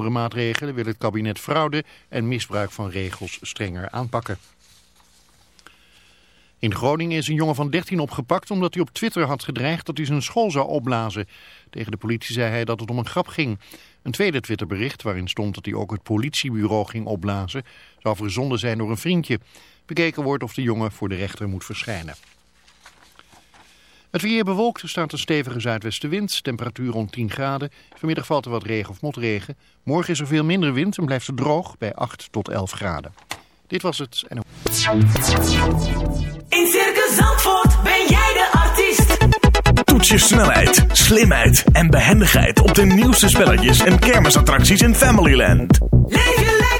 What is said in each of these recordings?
andere maatregelen wil het kabinet fraude en misbruik van regels strenger aanpakken. In Groningen is een jongen van 13 opgepakt omdat hij op Twitter had gedreigd dat hij zijn school zou opblazen. Tegen de politie zei hij dat het om een grap ging. Een tweede Twitterbericht waarin stond dat hij ook het politiebureau ging opblazen zou verzonden zijn door een vriendje. Bekeken wordt of de jongen voor de rechter moet verschijnen. Het weer bewolkt, er staat een stevige zuidwestenwind, temperatuur rond 10 graden. Vanmiddag valt er wat regen of motregen. Morgen is er veel minder wind en blijft het droog bij 8 tot 11 graden. Dit was het. In Circus Zandvoort ben jij de artiest. Toets je snelheid, slimheid en behendigheid op de nieuwste spelletjes en kermisattracties in Familyland. Leef je lekker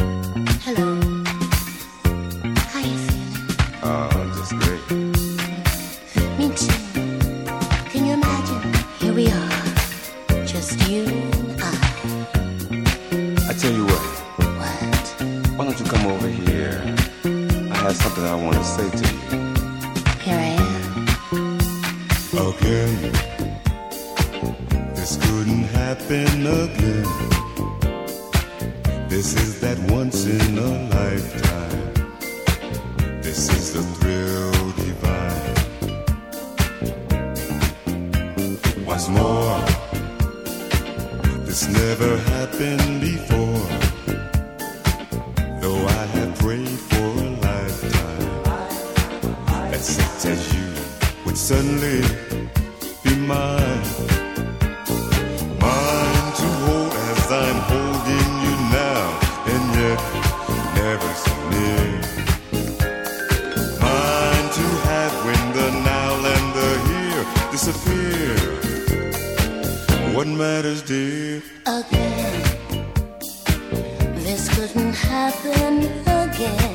Again.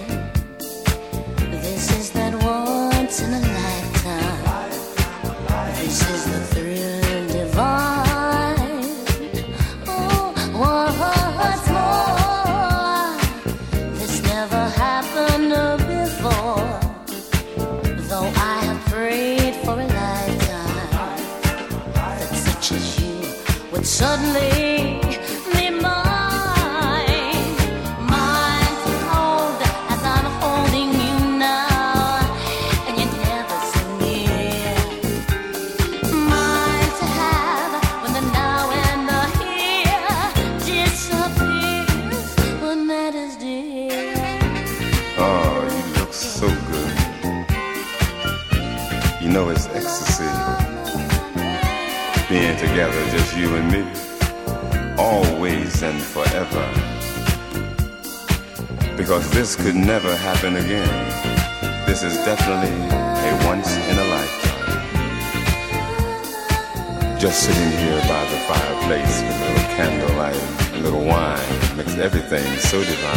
So divine.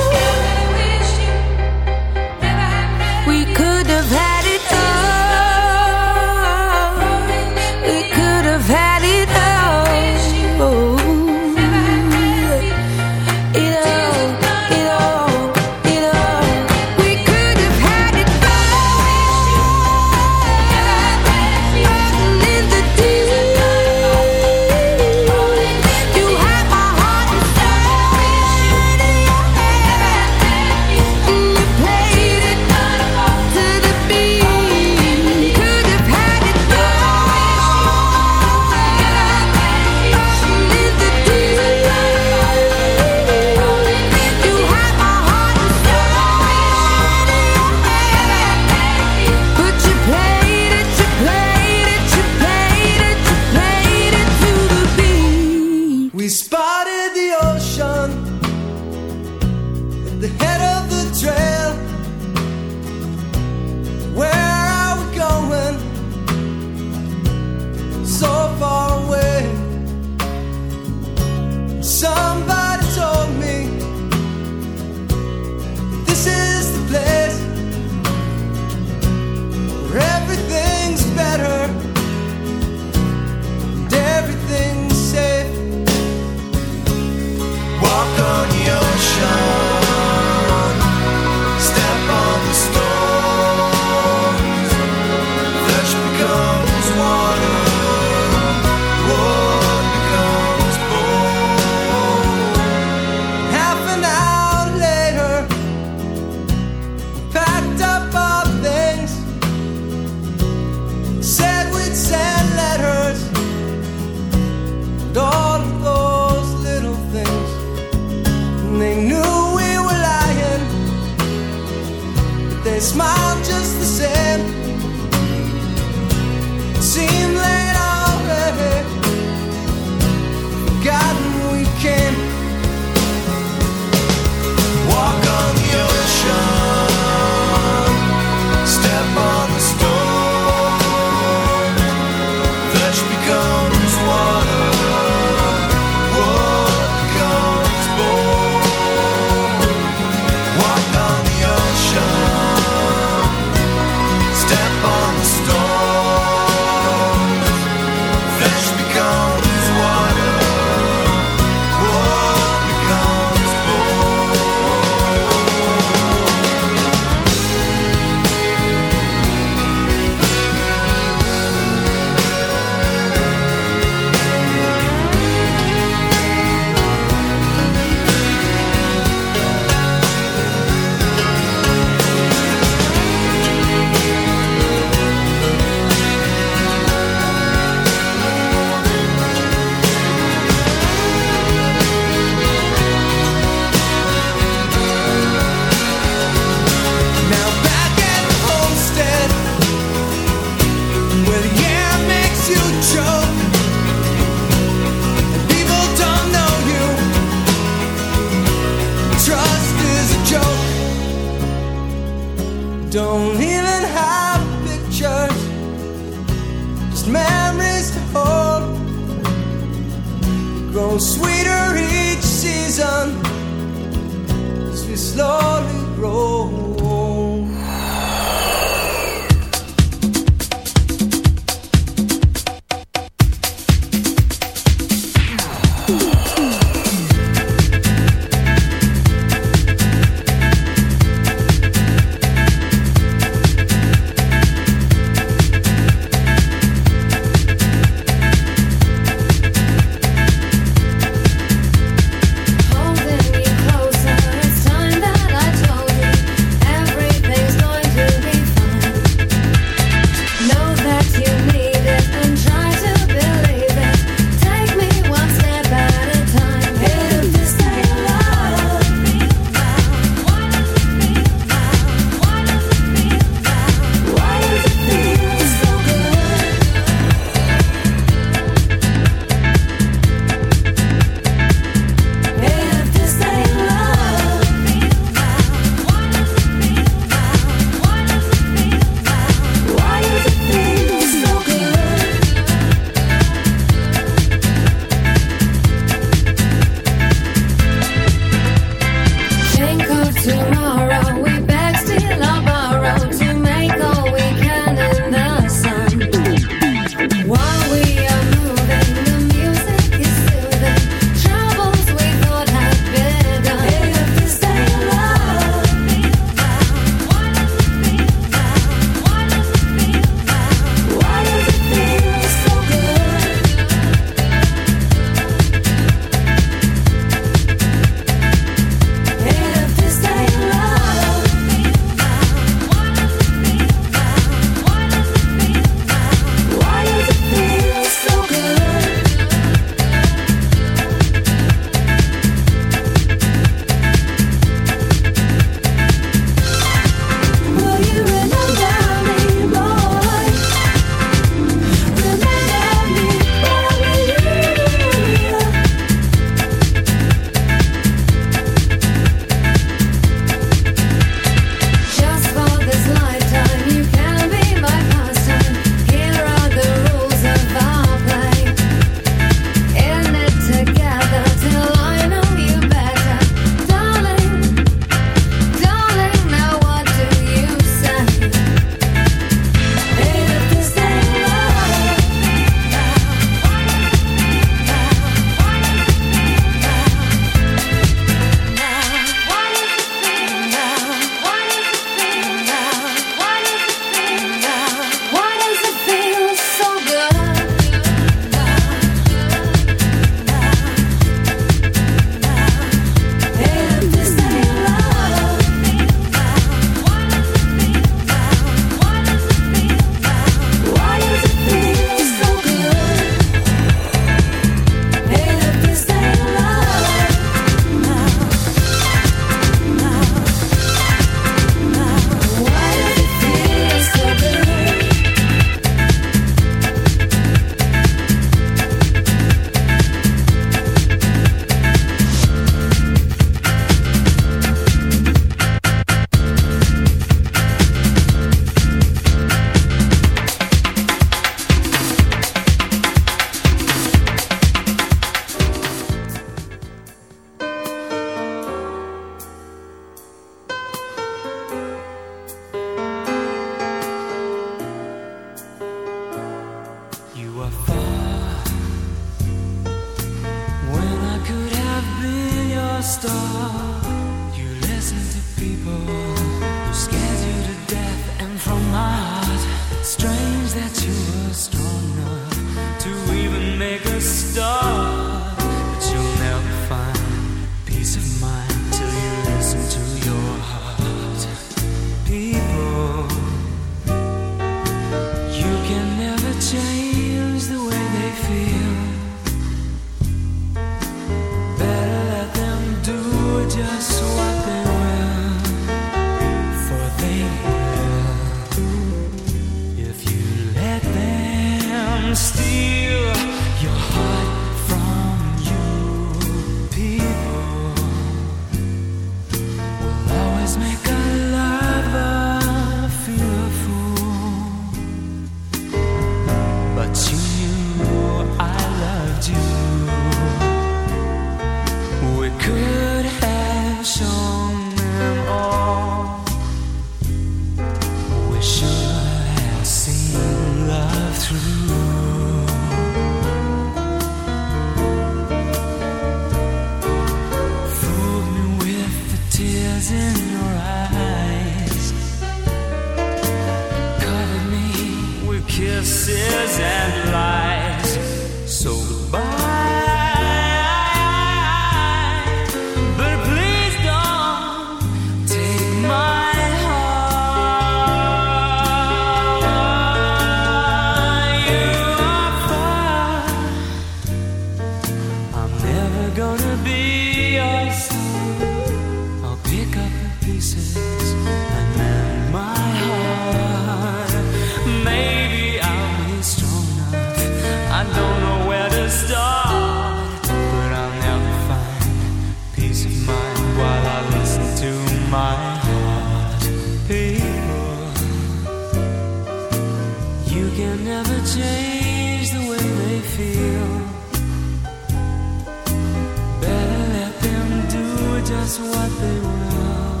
what they will,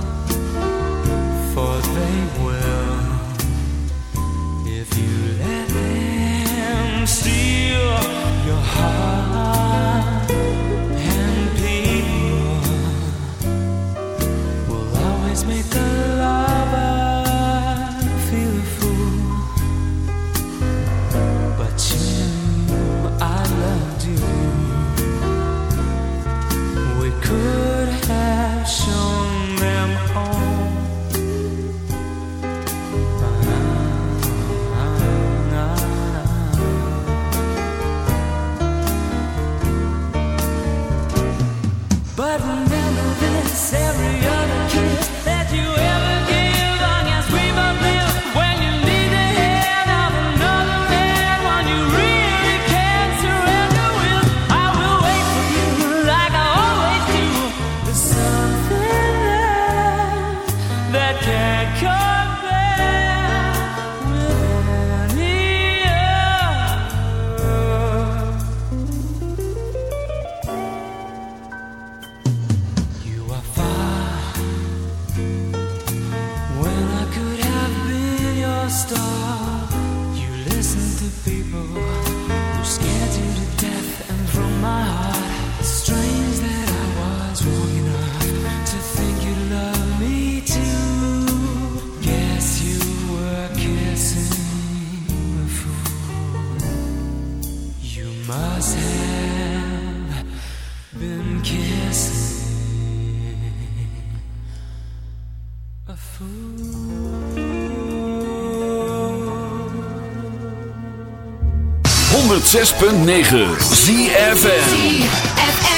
for they will. 106.9 ZFN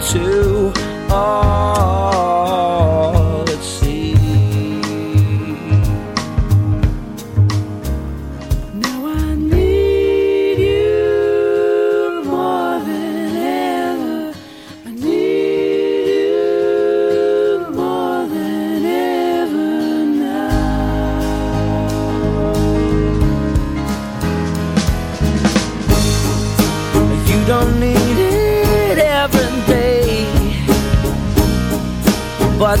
to. Oh.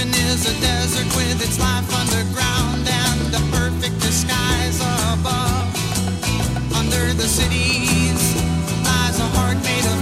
ocean is a desert with its life underground and the perfect disguise above. Under the cities lies a heart made of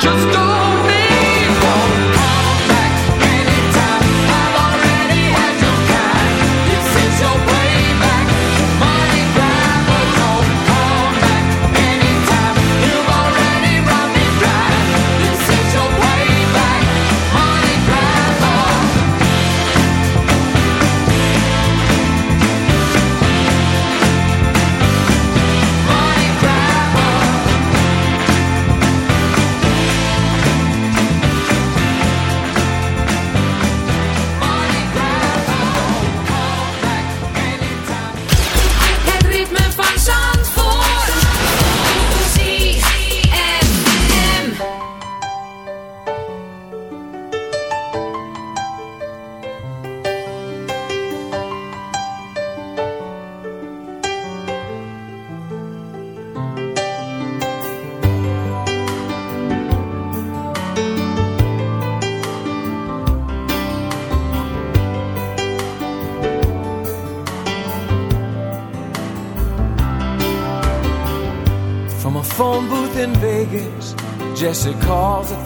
Just go.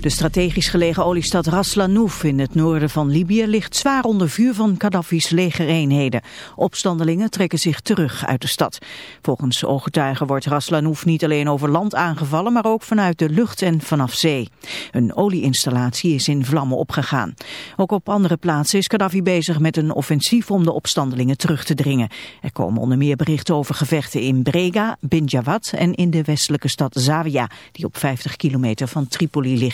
De strategisch gelegen oliestad Ras Lanouf in het noorden van Libië ligt zwaar onder vuur van Gaddafi's legereenheden. Opstandelingen trekken zich terug uit de stad. Volgens ooggetuigen wordt Ras Lanouf niet alleen over land aangevallen, maar ook vanuit de lucht en vanaf zee. Een olieinstallatie is in vlammen opgegaan. Ook op andere plaatsen is Gaddafi bezig met een offensief om de opstandelingen terug te dringen. Er komen onder meer berichten over gevechten in Brega, Binjawad en in de westelijke stad Zawiya, die op 50 kilometer van Tripoli ligt.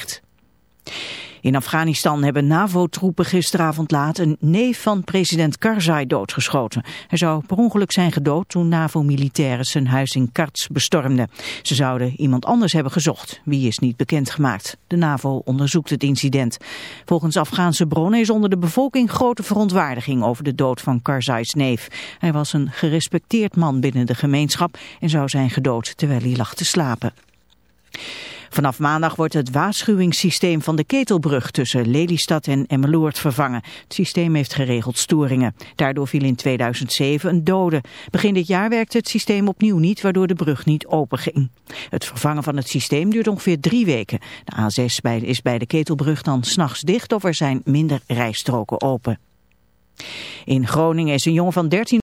In Afghanistan hebben NAVO-troepen gisteravond laat een neef van president Karzai doodgeschoten. Hij zou per ongeluk zijn gedood toen NAVO-militairen zijn huis in Karts bestormden. Ze zouden iemand anders hebben gezocht. Wie is niet bekendgemaakt. De NAVO onderzoekt het incident. Volgens Afghaanse bronnen is onder de bevolking grote verontwaardiging over de dood van Karzais neef. Hij was een gerespecteerd man binnen de gemeenschap en zou zijn gedood terwijl hij lag te slapen. Vanaf maandag wordt het waarschuwingssysteem van de ketelbrug tussen Lelystad en Emmeloord vervangen. Het systeem heeft geregeld storingen. Daardoor viel in 2007 een dode. Begin dit jaar werkte het systeem opnieuw niet, waardoor de brug niet open ging. Het vervangen van het systeem duurt ongeveer drie weken. De A6 bij- is bij de ketelbrug dan s'nachts dicht of er zijn minder rijstroken open. In Groningen is een jongen van 13